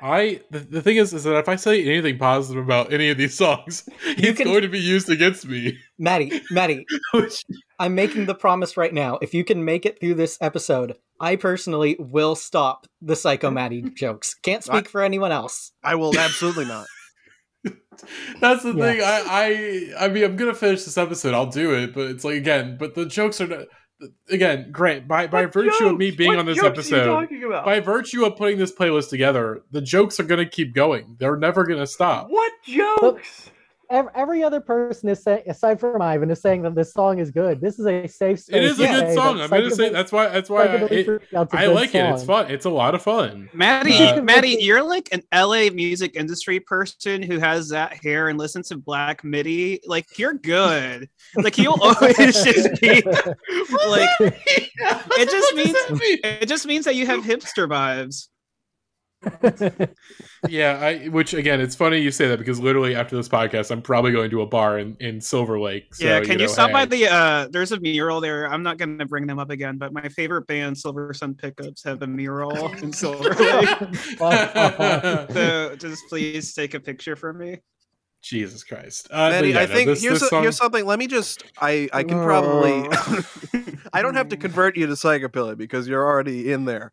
I the, the thing is is that if I say anything positive about any of these songs, it's can- going to be used against me. Maddie, Maddie, I'm making the promise right now. If you can make it through this episode, I personally will stop the Psycho Maddie jokes. Can't speak for anyone else. I will absolutely not. That's the Yeah. thing. I, I I mean I'm gonna finish this episode. I'll do it, but it's like again, but the jokes are not, again, Grant, by by What virtue of me being What on this jokes are you episode, talking about? by virtue of putting this playlist together, the jokes are gonna keep going. They're never gonna stop. What jokes? Ev- Every other person is saying, aside from Ivan, is saying that this song is good. This is a safe space. It is a to good song. I'm gonna say that's why that's why I, it, Freakout's a I good like it. It's fun. It's a lot of fun. Maddie, Uh, Maddie, you're like an LA music industry person who has that hair and listens to Black MIDI. Like you're good. Like you'll always just be like. It just means it just means that you have hipster vibes. yeah, I which again, it's funny you say that because literally after this podcast, I'm probably going to a bar in, in Silver Lake. So, yeah, can you, know, stop by the uh there's a mural there. I'm not gonna bring them up again, but my favorite band, Silver Sun Pickups, have a mural in Silver Lake. so just please take a picture for me. Jesus Christ, uh, but Manny, yeah, I no, think this- here's this a, here's something. Let me just. I I can probably. I don't have to convert you to psychobilly because you're already in there.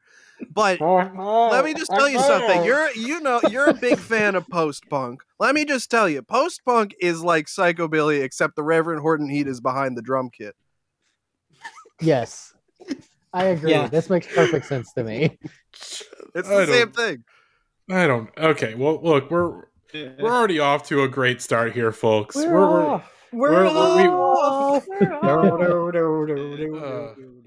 But let me just tell you something. You're you know you're a big fan of post punk. Let me just tell you, post punk is like psychobilly, except the Reverend Horton Heat is behind the drum kit. yes, I agree. Yeah. This makes perfect sense to me. It's I the same thing. I don't. Okay, well, look, we're we're already off to a great start here, folks. We're We're, we're, off. We're We're- we're- we- off. We're Uh, do.